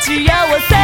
只要我在